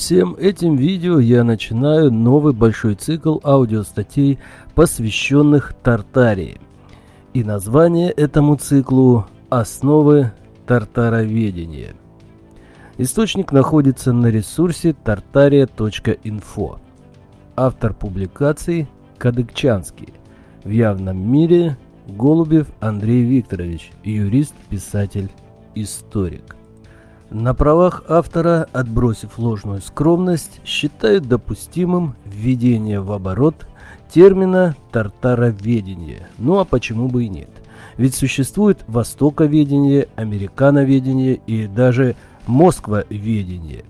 Всем! Этим видео я начинаю новый большой цикл аудиостатей, посвященных Тартарии. И название этому циклу «Основы тартароведения». Источник находится на ресурсе tartaria.info. Автор публикаций Кадыкчанский. В явном мире Голубев Андрей Викторович, юрист, писатель, историк. На правах автора, отбросив ложную скромность, считают допустимым введение в оборот термина «тартароведение». Ну а почему бы и нет? Ведь существует востоковедение, американоведение и даже москвоведение,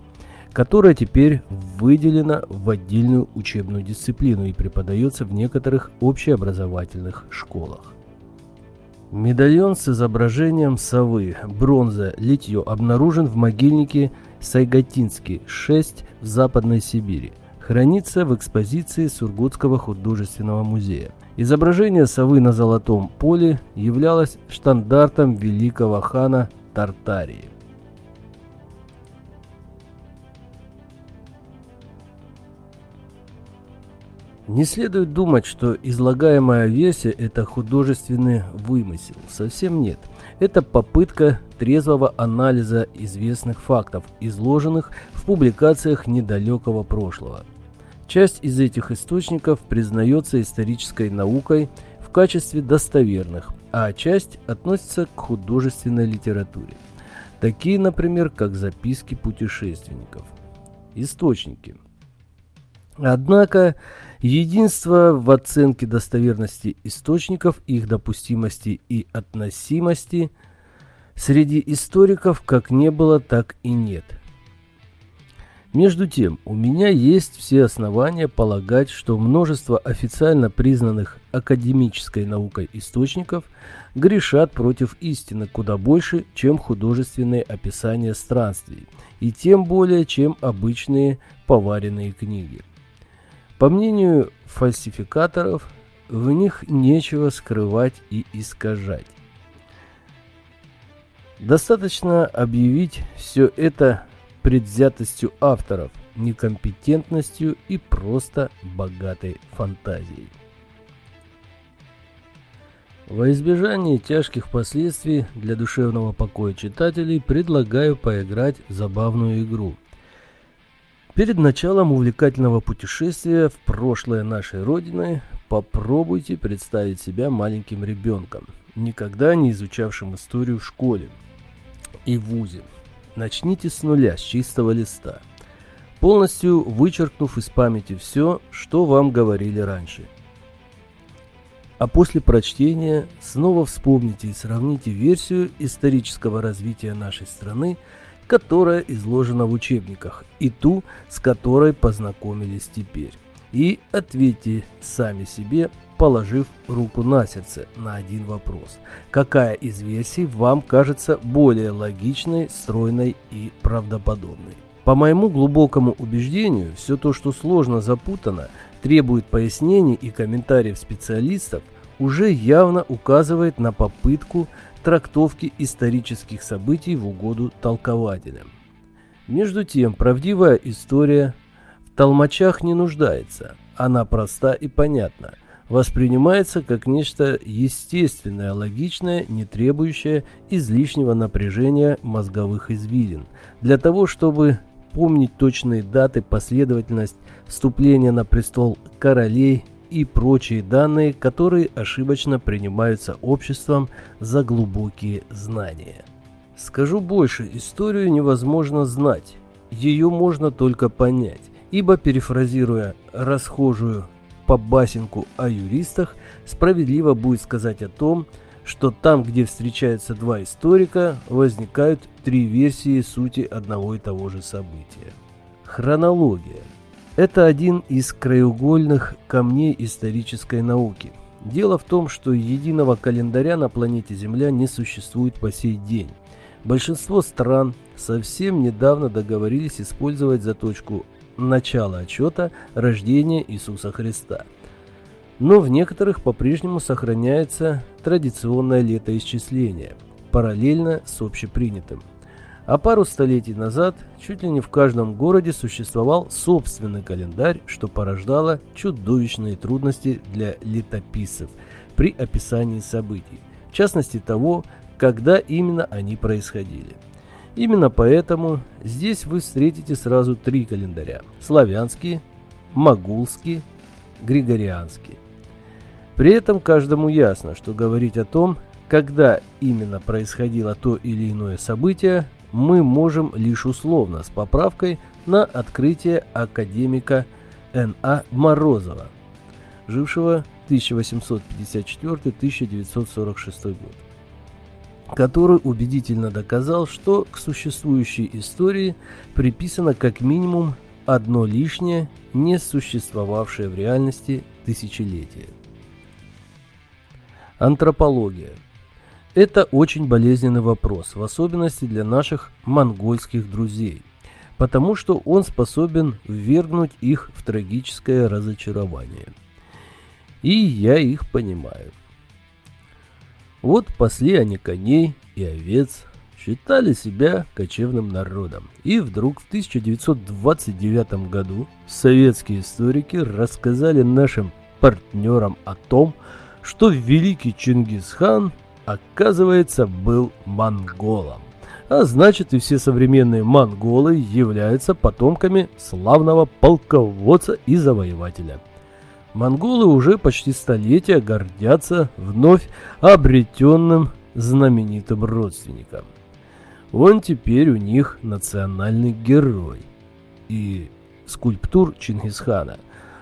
которое теперь выделено в отдельную учебную дисциплину и преподается в некоторых общеобразовательных школах. Медальон с изображением совы, бронза, литье обнаружен в могильнике Сайгатинский, 6 в Западной Сибири. Хранится в экспозиции Сургутского художественного музея. Изображение совы на золотом поле являлось штандартом великого хана Тартарии. Не следует думать, что излагаемая версия – это художественный вымысел. Совсем нет. Это попытка трезвого анализа известных фактов, изложенных в публикациях недалекого прошлого. Часть из этих источников признается исторической наукой в качестве достоверных, а часть относится к художественной литературе. Такие, например, как записки путешественников. Источники. Однако Единство в оценке достоверности источников, их допустимости и относимости среди историков как не было, так и нет. Между тем, у меня есть все основания полагать, что множество официально признанных академической наукой источников грешат против истины куда больше, чем художественные описания странствий, и тем более, чем обычные поваренные книги. По мнению фальсификаторов, в них нечего скрывать и искажать. Достаточно объявить все это предвзятостью авторов, некомпетентностью и просто богатой фантазией. Во избежание тяжких последствий для душевного покоя читателей предлагаю поиграть в забавную игру – Перед началом увлекательного путешествия в прошлое нашей Родины попробуйте представить себя маленьким ребенком, никогда не изучавшим историю в школе и в ВУЗе. Начните с нуля, с чистого листа, полностью вычеркнув из памяти все, что вам говорили раньше. А после прочтения снова вспомните и сравните версию исторического развития нашей страны – которая изложена в учебниках, и ту, с которой познакомились теперь. И ответьте сами себе, положив руку на сердце на один вопрос. Какая из версий вам кажется более логичной, стройной и правдоподобной? По моему глубокому убеждению, все то, что сложно запутано, требует пояснений и комментариев специалистов, уже явно указывает на попытку трактовки исторических событий в угоду толкователям. Между тем, правдивая история в толмачах не нуждается, она проста и понятна, воспринимается как нечто естественное, логичное, не требующее излишнего напряжения мозговых извилин, для того, чтобы помнить точные даты, последовательность вступления на престол королей и прочие данные, которые ошибочно принимаются обществом за глубокие знания. Скажу больше, историю невозможно знать, ее можно только понять, ибо, перефразируя расхожую по басенку о юристах, справедливо будет сказать о том, что там, где встречаются два историка, возникают три версии сути одного и того же события. Хронология – это один из краеугольных камней исторической науки. Дело в том, что единого календаря на планете Земля не существует по сей день. Большинство стран совсем недавно договорились использовать за точку начала отчета рождения Иисуса Христа. Но в некоторых по-прежнему сохраняется традиционное летоисчисление, параллельно с общепринятым. А пару столетий назад чуть ли не в каждом городе существовал собственный календарь, что порождало чудовищные трудности для летописцев при описании событий, в частности того, когда именно они происходили. Именно поэтому здесь вы встретите сразу три календаря – славянский, могулский, григорианский. При этом каждому ясно, что говорить о том, когда именно происходило то или иное событие, мы можем лишь условно, с поправкой на открытие академика Н.А. Морозова, жившего 1854-1946 год, который убедительно доказал, что к существующей истории приписано как минимум одно лишнее, не существовавшее в реальности тысячелетие. Антропология – это очень болезненный вопрос, в особенности для наших монгольских друзей, потому что он способен ввергнуть их в трагическое разочарование. И я их понимаю. Вот пасли они коней и овец, считали себя кочевным народом. И вдруг в 1929 году советские историки рассказали нашим партнерам о том, что великий Чингисхан оказывается, был монголом. А значит и все современные монголы являются потомками славного полководца и завоевателя. Монголы уже почти столетия гордятся вновь обретенным знаменитым родственником. Он теперь у них национальный герой. И скульптур Чингисхана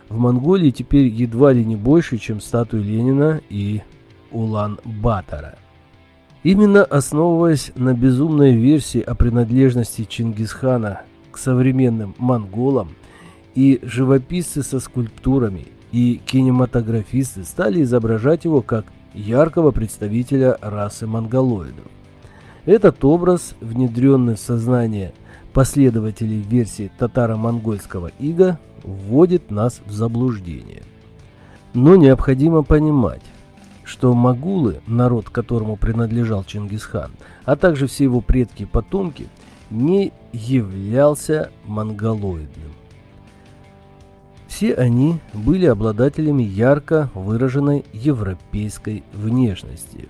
в Монголии теперь едва ли не больше, чем статуи Ленина и Улан-Батора. Именно основываясь на безумной версии о принадлежности Чингисхана к современным монголам, и живописцы со скульптурами, и кинематографисты стали изображать его как яркого представителя расы монголоидов. Этот образ, внедренный в сознание последователей версии татаро-монгольского ига, вводит нас в заблуждение. Но необходимо понимать, что магулы, народ которому принадлежал Чингисхан, а также все его предки и потомки, не являлся монголоидным. Все они были обладателями ярко выраженной европейской внешности.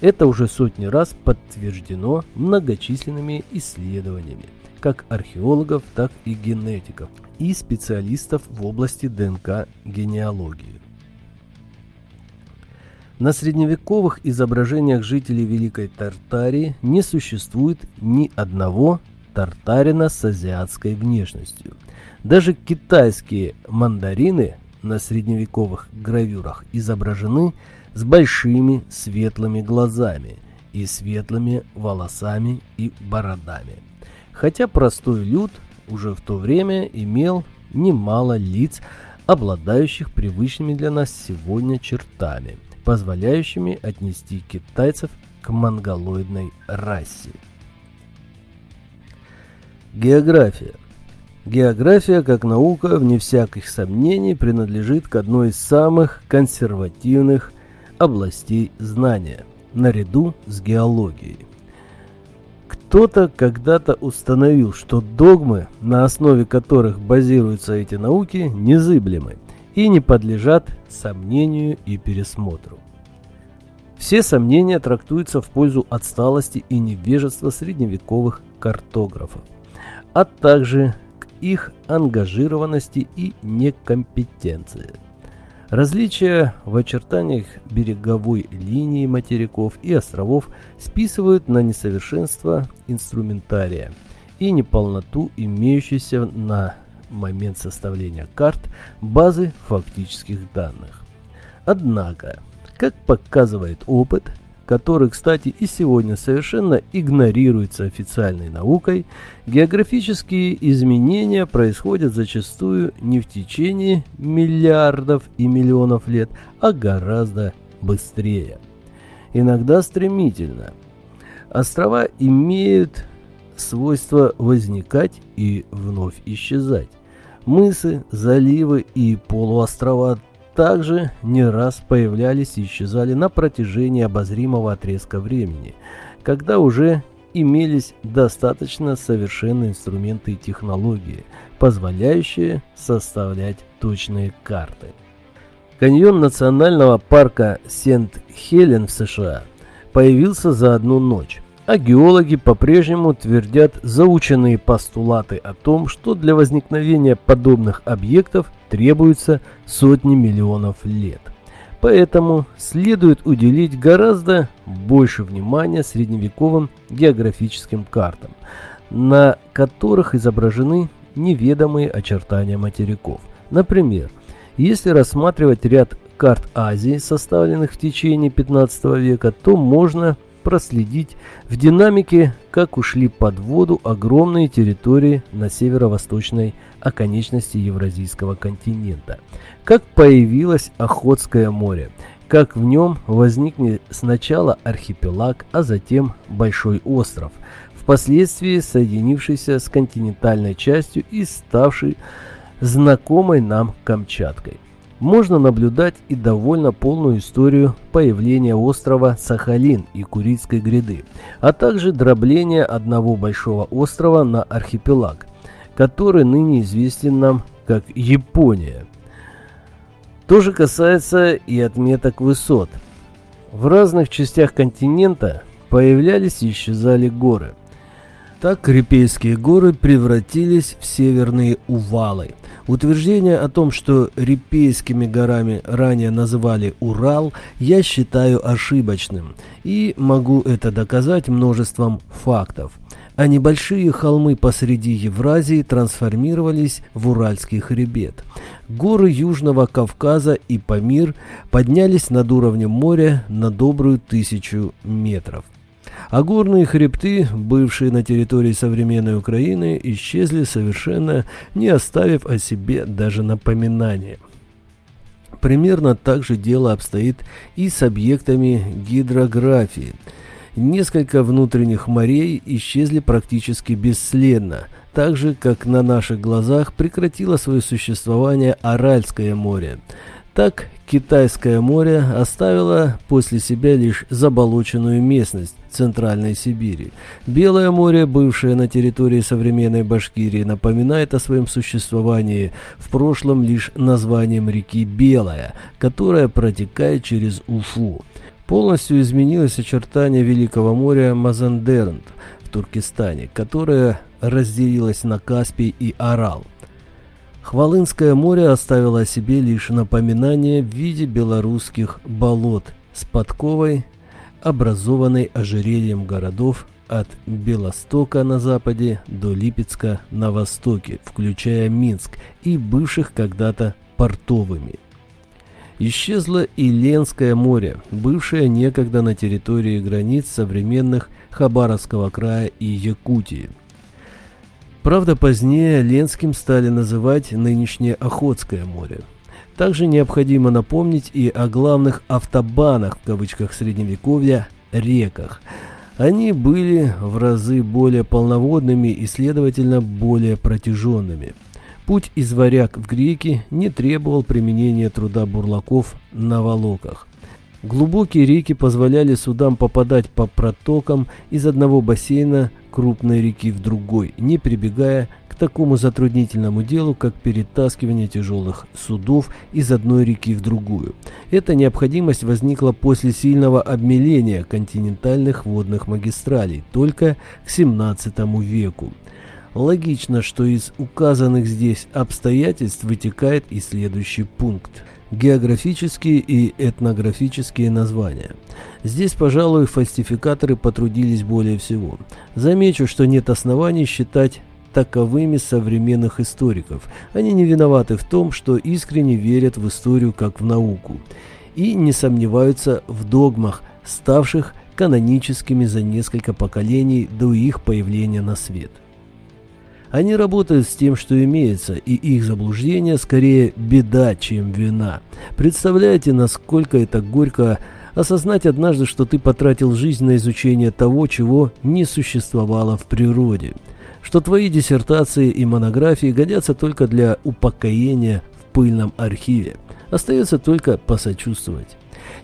Это уже сотни раз подтверждено многочисленными исследованиями, как археологов, так и генетиков и специалистов в области ДНК-генеалогии. На средневековых изображениях жителей Великой Тартарии не существует ни одного тартарина с азиатской внешностью. Даже китайские мандарины на средневековых гравюрах изображены с большими светлыми глазами и светлыми волосами и бородами. Хотя простой люд уже в то время имел немало лиц, обладающих привычными для нас сегодня чертами – позволяющими отнести китайцев к монголоидной расе. География. География как наука, вне всяких сомнений, принадлежит к одной из самых консервативных областей знания, наряду с геологией. Кто-то когда-то установил, что догмы, на основе которых базируются эти науки, незыблемы и не подлежат сомнению и пересмотру. Все сомнения трактуются в пользу отсталости и невежества средневековых картографов, а также к их ангажированности и некомпетенции. Различия в очертаниях береговой линии материков и островов списывают на несовершенство инструментария и неполноту имеющейся на момент составления карт базы фактических данных. Однако, как показывает опыт, который, кстати, и сегодня совершенно игнорируется официальной наукой, географические изменения происходят зачастую не в течение миллиардов и миллионов лет, а гораздо быстрее. Иногда стремительно. Острова имеют свойство возникать и вновь исчезать. Мысы, заливы и полуострова также не раз появлялись и исчезали на протяжении обозримого отрезка времени, когда уже имелись достаточно совершенные инструменты и технологии, позволяющие составлять точные карты. Каньон национального парка Сент-Хелен в США появился за одну ночь, а геологи по-прежнему твердят заученные постулаты о том, что для возникновения подобных объектов требуется сотни миллионов лет. Поэтому следует уделить гораздо больше внимания средневековым географическим картам, на которых изображены неведомые очертания материков. Например, если рассматривать ряд карт Азии, составленных в течение 15 века, то можно проследить в динамике, как ушли под воду огромные территории на северо-восточной оконечности Евразийского континента, как появилось Охотское море, как в нем возникнет сначала архипелаг, а затем большой остров, впоследствии соединившийся с континентальной частью и ставший знакомой нам Камчаткой можно наблюдать и довольно полную историю появления острова Сахалин и Курильской гряды, а также дробления одного большого острова на архипелаг, который ныне известен нам как Япония. То же касается и отметок высот. В разных частях континента появлялись и исчезали горы. Так Репейские горы превратились в северные увалы – Утверждение о том, что Репейскими горами ранее называли Урал, я считаю ошибочным и могу это доказать множеством фактов. А небольшие холмы посреди Евразии трансформировались в Уральский хребет. Горы Южного Кавказа и Памир поднялись над уровнем моря на добрую тысячу метров а горные хребты, бывшие на территории современной Украины, исчезли совершенно, не оставив о себе даже напоминания. Примерно так же дело обстоит и с объектами гидрографии. Несколько внутренних морей исчезли практически бесследно, так же, как на наших глазах прекратило свое существование Аральское море. Так Китайское море оставило после себя лишь заболоченную местность Центральной Сибири. Белое море, бывшее на территории современной Башкирии, напоминает о своем существовании в прошлом лишь названием реки Белая, которая протекает через Уфу. Полностью изменилось очертание Великого моря Мазандернт в Туркестане, которое разделилось на Каспий и Арал. Хвалынское море оставило о себе лишь напоминание в виде белорусских болот с подковой, образованной ожерельем городов от Белостока на западе до Липецка на востоке, включая Минск, и бывших когда-то портовыми. Исчезло и Ленское море, бывшее некогда на территории границ современных Хабаровского края и Якутии. Правда, позднее Ленским стали называть нынешнее Охотское море. Также необходимо напомнить и о главных автобанах, в кавычках средневековья, реках. Они были в разы более полноводными и, следовательно, более протяженными. Путь из варяг в греки не требовал применения труда бурлаков на волоках. Глубокие реки позволяли судам попадать по протокам из одного бассейна крупной реки в другой, не прибегая к такому затруднительному делу, как перетаскивание тяжелых судов из одной реки в другую. Эта необходимость возникла после сильного обмеления континентальных водных магистралей только к 17 веку. Логично, что из указанных здесь обстоятельств вытекает и следующий пункт – географические и этнографические названия. Здесь, пожалуй, фальсификаторы потрудились более всего. Замечу, что нет оснований считать таковыми современных историков. Они не виноваты в том, что искренне верят в историю как в науку и не сомневаются в догмах, ставших каноническими за несколько поколений до их появления на свет. Они работают с тем, что имеется, и их заблуждение скорее беда, чем вина. Представляете, насколько это горько осознать однажды, что ты потратил жизнь на изучение того, чего не существовало в природе. Что твои диссертации и монографии годятся только для упокоения в пыльном архиве. Остается только посочувствовать.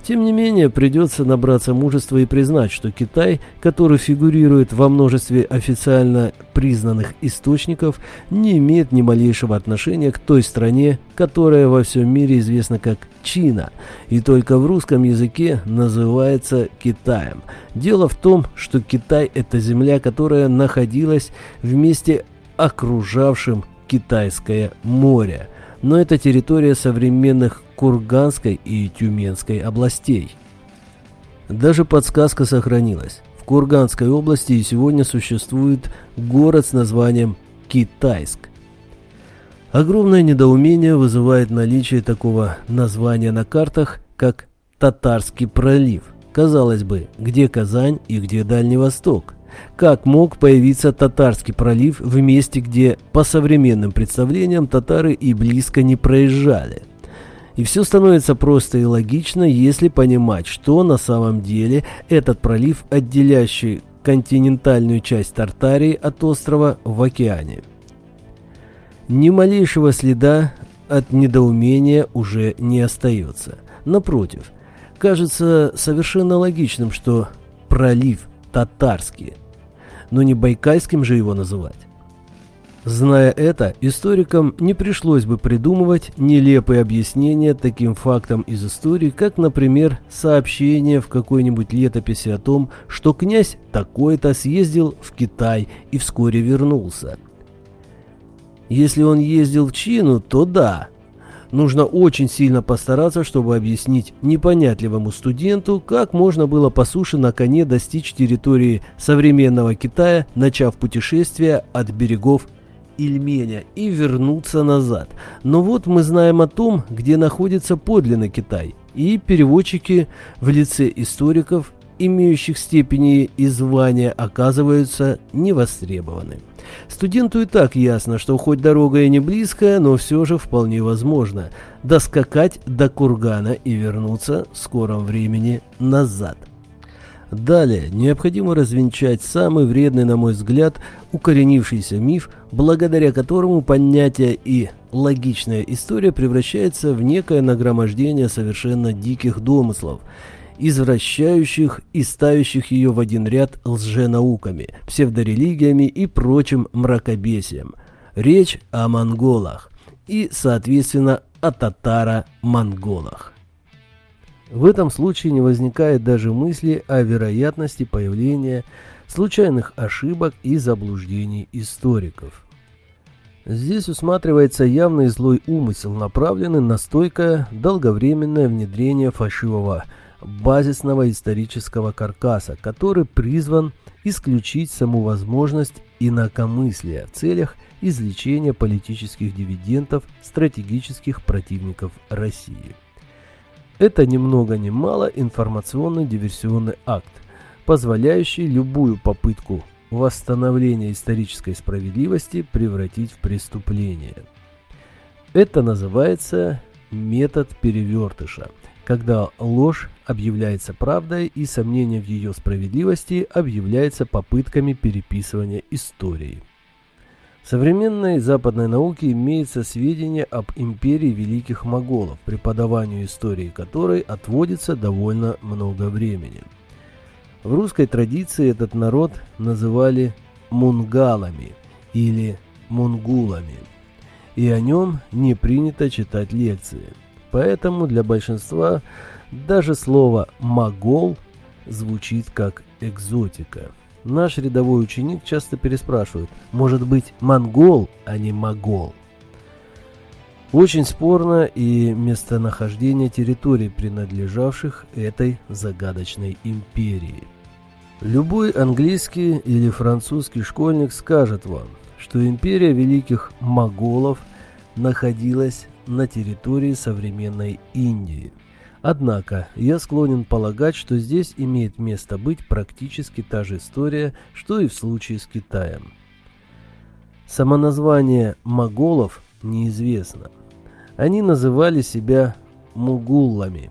Тем не менее, придется набраться мужества и признать, что Китай, который фигурирует во множестве официально признанных источников, не имеет ни малейшего отношения к той стране, которая во всем мире известна как Чина, и только в русском языке называется Китаем. Дело в том, что Китай – это земля, которая находилась вместе окружавшим Китайское море, но это территория современных Курганской и Тюменской областей. Даже подсказка сохранилась. В Курганской области и сегодня существует город с названием Китайск. Огромное недоумение вызывает наличие такого названия на картах, как Татарский пролив. Казалось бы, где Казань и где Дальний Восток? Как мог появиться Татарский пролив в месте, где, по современным представлениям, татары и близко не проезжали? И все становится просто и логично, если понимать, что на самом деле этот пролив, отделяющий континентальную часть Тартарии от острова в океане. Ни малейшего следа от недоумения уже не остается. Напротив, кажется совершенно логичным, что пролив татарский, но не байкальским же его называть. Зная это, историкам не пришлось бы придумывать нелепые объяснения таким фактам из истории, как, например, сообщение в какой-нибудь летописи о том, что князь такой-то съездил в Китай и вскоре вернулся. Если он ездил в Чину, то да. Нужно очень сильно постараться, чтобы объяснить непонятливому студенту, как можно было по суше на коне достичь территории современного Китая, начав путешествие от берегов Ильменя и вернуться назад. Но вот мы знаем о том, где находится подлинный Китай, и переводчики в лице историков, имеющих степени и звания, оказываются невостребованы. Студенту и так ясно, что хоть дорога и не близкая, но все же вполне возможно доскакать до кургана и вернуться в скором времени назад. Далее необходимо развенчать самый вредный, на мой взгляд, укоренившийся миф, благодаря которому понятие и логичная история превращается в некое нагромождение совершенно диких домыслов, извращающих и ставящих ее в один ряд лженауками, псевдорелигиями и прочим мракобесием. Речь о монголах и, соответственно, о татаро-монголах. В этом случае не возникает даже мысли о вероятности появления случайных ошибок и заблуждений историков. Здесь усматривается явный злой умысел, направленный на стойкое долговременное внедрение фальшивого базисного исторического каркаса, который призван исключить саму возможность инакомыслия в целях извлечения политических дивидендов стратегических противников России. Это ни много ни мало информационный диверсионный акт, позволяющий любую попытку восстановления исторической справедливости превратить в преступление. Это называется метод перевертыша, когда ложь объявляется правдой и сомнение в ее справедливости объявляется попытками переписывания истории. В современной западной науке имеется сведения об империи великих моголов, преподаванию истории которой отводится довольно много времени. В русской традиции этот народ называли мунгалами или мунгулами, и о нем не принято читать лекции. Поэтому для большинства даже слово «могол» звучит как экзотика. Наш рядовой ученик часто переспрашивает, может быть монгол, а не могол. Очень спорно и местонахождение территорий, принадлежавших этой загадочной империи. Любой английский или французский школьник скажет вам, что империя великих моголов находилась на территории современной Индии – Однако, я склонен полагать, что здесь имеет место быть практически та же история, что и в случае с Китаем. Самоназвание моголов неизвестно. Они называли себя мугуллами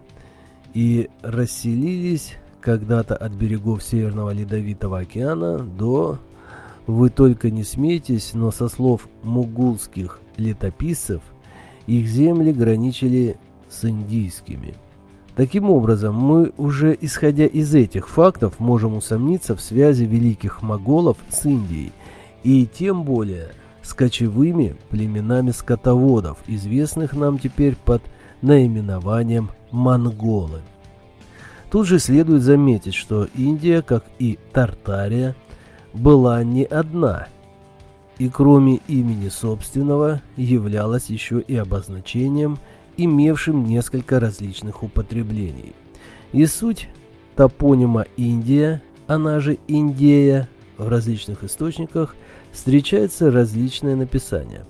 и расселились когда-то от берегов Северного Ледовитого океана до... Вы только не смейтесь, но со слов мугулских летописцев, их земли граничили с индийскими – Таким образом, мы уже исходя из этих фактов можем усомниться в связи великих моголов с Индией и тем более с кочевыми племенами скотоводов, известных нам теперь под наименованием монголы. Тут же следует заметить, что Индия, как и Тартария, была не одна, и кроме имени собственного являлась еще и обозначением, имевшим несколько различных употреблений. И суть топонима Индия, она же Индея, в различных источниках встречается различное написание.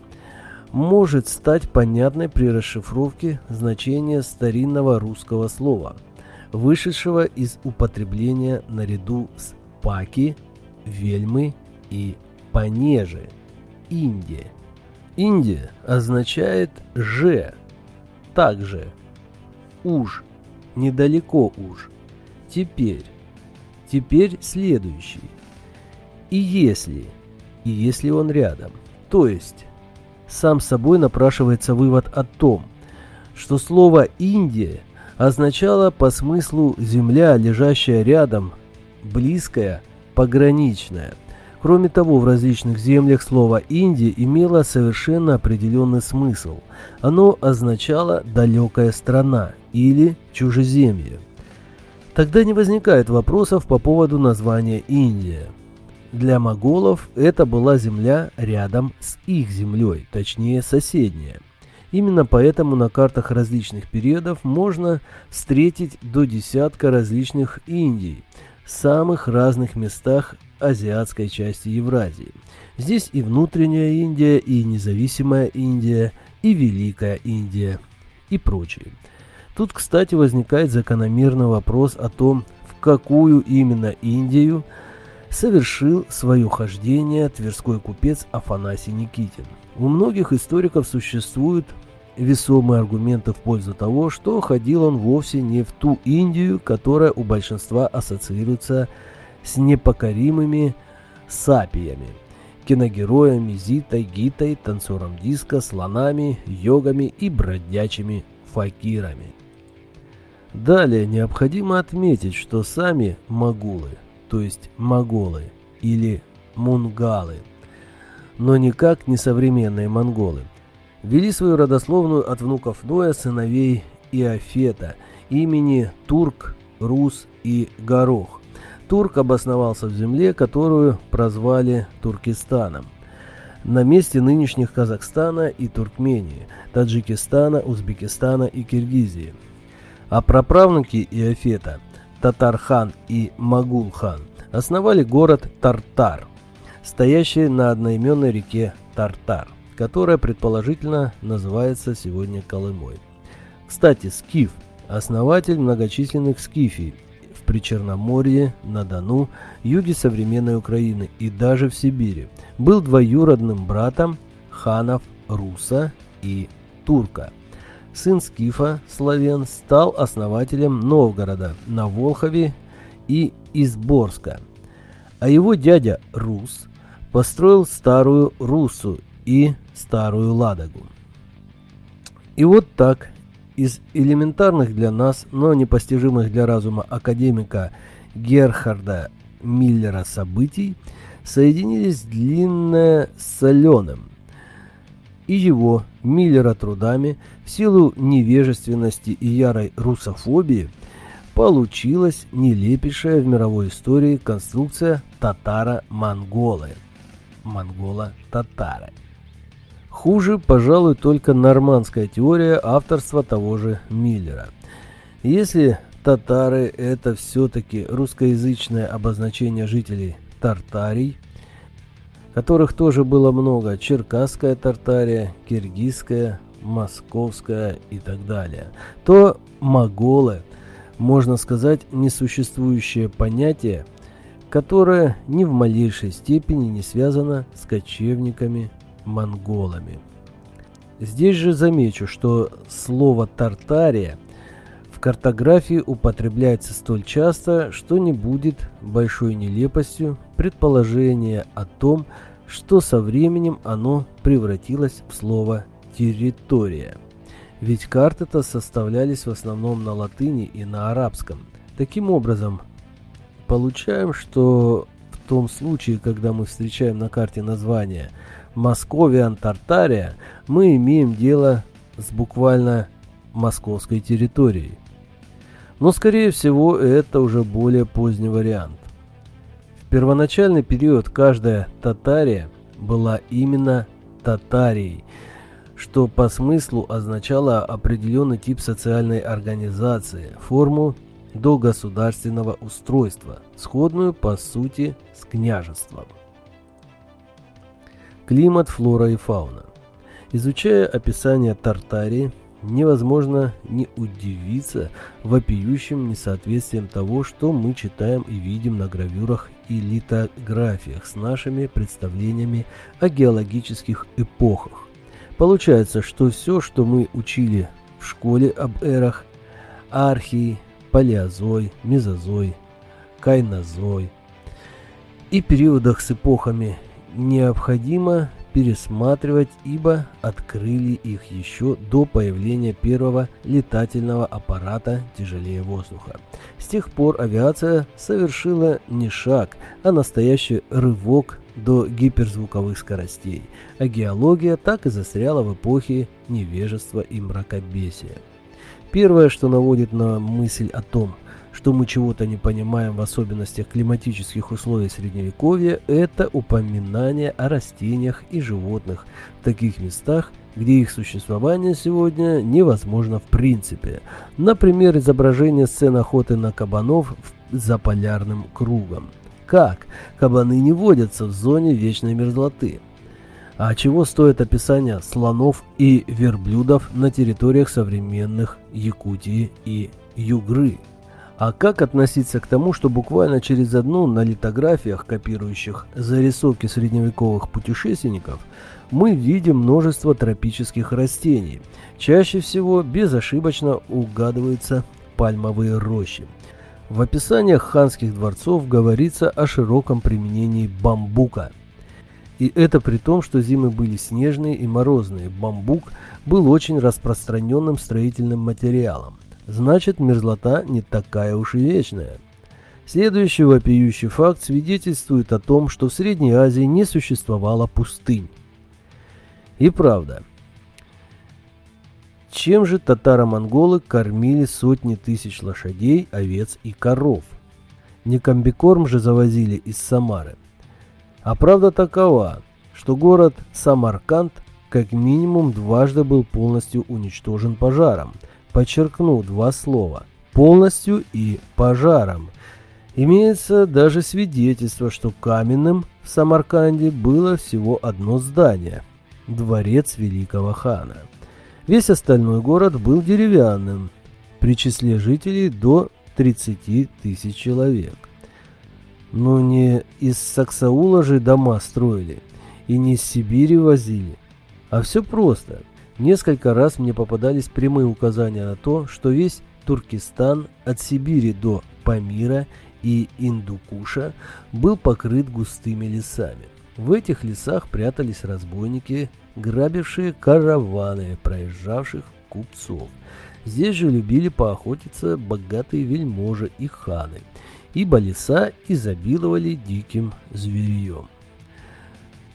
Может стать понятной при расшифровке значения старинного русского слова, вышедшего из употребления наряду с паки, вельмы и понеже. Индия. Индия означает «же», также «уж», недалеко уж. Теперь, теперь следующий. И если, и если он рядом. То есть, сам собой напрашивается вывод о том, что слово «Индия» означало по смыслу «земля, лежащая рядом», «близкая», «пограничная». Кроме того, в различных землях слово «Индия» имело совершенно определенный смысл. Оно означало «далекая страна» или «чужеземье». Тогда не возникает вопросов по поводу названия Индия. Для моголов это была земля рядом с их землей, точнее соседняя. Именно поэтому на картах различных периодов можно встретить до десятка различных Индий в самых разных местах азиатской части Евразии. Здесь и внутренняя Индия, и независимая Индия, и Великая Индия, и прочие. Тут, кстати, возникает закономерный вопрос о том, в какую именно Индию совершил свое хождение тверской купец Афанасий Никитин. У многих историков существуют весомые аргументы в пользу того, что ходил он вовсе не в ту Индию, которая у большинства ассоциируется с с непокоримыми сапиями, киногероями Зитой, Гитой, танцором диска, слонами, йогами и бродячими факирами. Далее необходимо отметить, что сами магулы, то есть моголы или мунгалы, но никак не современные монголы, вели свою родословную от внуков Ноя, сыновей Иофета, имени Турк, Рус и Горох, Турк обосновался в земле, которую прозвали Туркестаном. На месте нынешних Казахстана и Туркмении, Таджикистана, Узбекистана и Киргизии. А праправнуки Иофета, Татархан и Магулхан, основали город Тартар, стоящий на одноименной реке Тартар, которая предположительно называется сегодня Колымой. Кстати, Скиф – основатель многочисленных скифий, при Черноморье, на Дону, юге современной Украины и даже в Сибири. Был двоюродным братом ханов Руса и Турка. Сын Скифа, славян, стал основателем Новгорода на Волхове и Изборска. А его дядя Рус построил старую Русу и старую Ладогу. И вот так из элементарных для нас, но непостижимых для разума академика Герхарда Миллера событий соединились длинное с соленым. И его, Миллера трудами, в силу невежественности и ярой русофобии, получилась нелепейшая в мировой истории конструкция татаро-монголы. Монгола-татары. Хуже, пожалуй, только нормандская теория авторства того же Миллера. Если татары – это все-таки русскоязычное обозначение жителей Тартарий, которых тоже было много, Черкасская Тартария, Киргизская, Московская и так далее, то моголы, можно сказать, несуществующее понятие, которое ни в малейшей степени не связано с кочевниками монголами. Здесь же замечу, что слово «Тартария» в картографии употребляется столь часто, что не будет большой нелепостью предположение о том, что со временем оно превратилось в слово «территория». Ведь карты-то составлялись в основном на латыни и на арабском. Таким образом, получаем, что в том случае, когда мы встречаем на карте название Московиан Тартария, мы имеем дело с буквально московской территорией. Но скорее всего это уже более поздний вариант. В первоначальный период каждая татария была именно татарией, что по смыслу означало определенный тип социальной организации, форму до государственного устройства, сходную по сути с княжеством. Климат, флора и фауна. Изучая описание Тартарии, невозможно не удивиться вопиющим несоответствием того, что мы читаем и видим на гравюрах и литографиях с нашими представлениями о геологических эпохах. Получается, что все, что мы учили в школе об эрах, архии, палеозой, мезозой, кайнозой и периодах с эпохами, необходимо пересматривать, ибо открыли их еще до появления первого летательного аппарата тяжелее воздуха. С тех пор авиация совершила не шаг, а настоящий рывок до гиперзвуковых скоростей, а геология так и застряла в эпохе невежества и мракобесия. Первое, что наводит на мысль о том, что мы чего-то не понимаем в особенностях климатических условий Средневековья, это упоминание о растениях и животных в таких местах, где их существование сегодня невозможно в принципе. Например, изображение сцен охоты на кабанов за полярным кругом. Как? Кабаны не водятся в зоне вечной мерзлоты. А чего стоит описание слонов и верблюдов на территориях современных Якутии и Югры? А как относиться к тому, что буквально через одну на литографиях, копирующих зарисовки средневековых путешественников, мы видим множество тропических растений. Чаще всего безошибочно угадываются пальмовые рощи. В описаниях ханских дворцов говорится о широком применении бамбука. И это при том, что зимы были снежные и морозные. Бамбук был очень распространенным строительным материалом. Значит, мерзлота не такая уж и вечная. Следующий вопиющий факт свидетельствует о том, что в Средней Азии не существовало пустынь. И правда, чем же татаро-монголы кормили сотни тысяч лошадей, овец и коров? Не комбикорм же завозили из Самары. А правда такова, что город Самарканд как минимум дважды был полностью уничтожен пожаром. Подчеркну два слова – полностью и пожаром. Имеется даже свидетельство, что каменным в Самарканде было всего одно здание – дворец великого хана. Весь остальной город был деревянным, при числе жителей до 30 тысяч человек. Но не из Саксаула же дома строили и не из Сибири возили, а все просто. Несколько раз мне попадались прямые указания на то, что весь Туркестан от Сибири до Памира и Индукуша был покрыт густыми лесами. В этих лесах прятались разбойники, грабившие караваны проезжавших купцов. Здесь же любили поохотиться богатые вельможи и ханы, ибо леса изобиловали диким зверьем.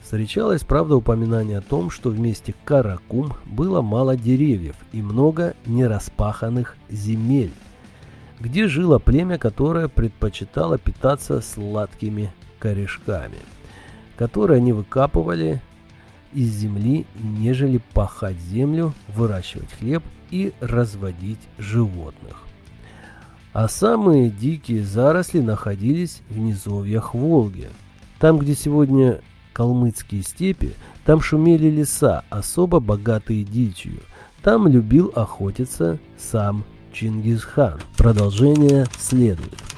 Встречалось, правда, упоминание о том, что в месте Каракум было мало деревьев и много нераспаханных земель, где жило племя, которое предпочитало питаться сладкими корешками – которые они выкапывали из земли, нежели пахать землю, выращивать хлеб и разводить животных. А самые дикие заросли находились в низовьях Волги. Там, где сегодня калмыцкие степи, там шумели леса, особо богатые дичью. Там любил охотиться сам Чингисхан. Продолжение следует.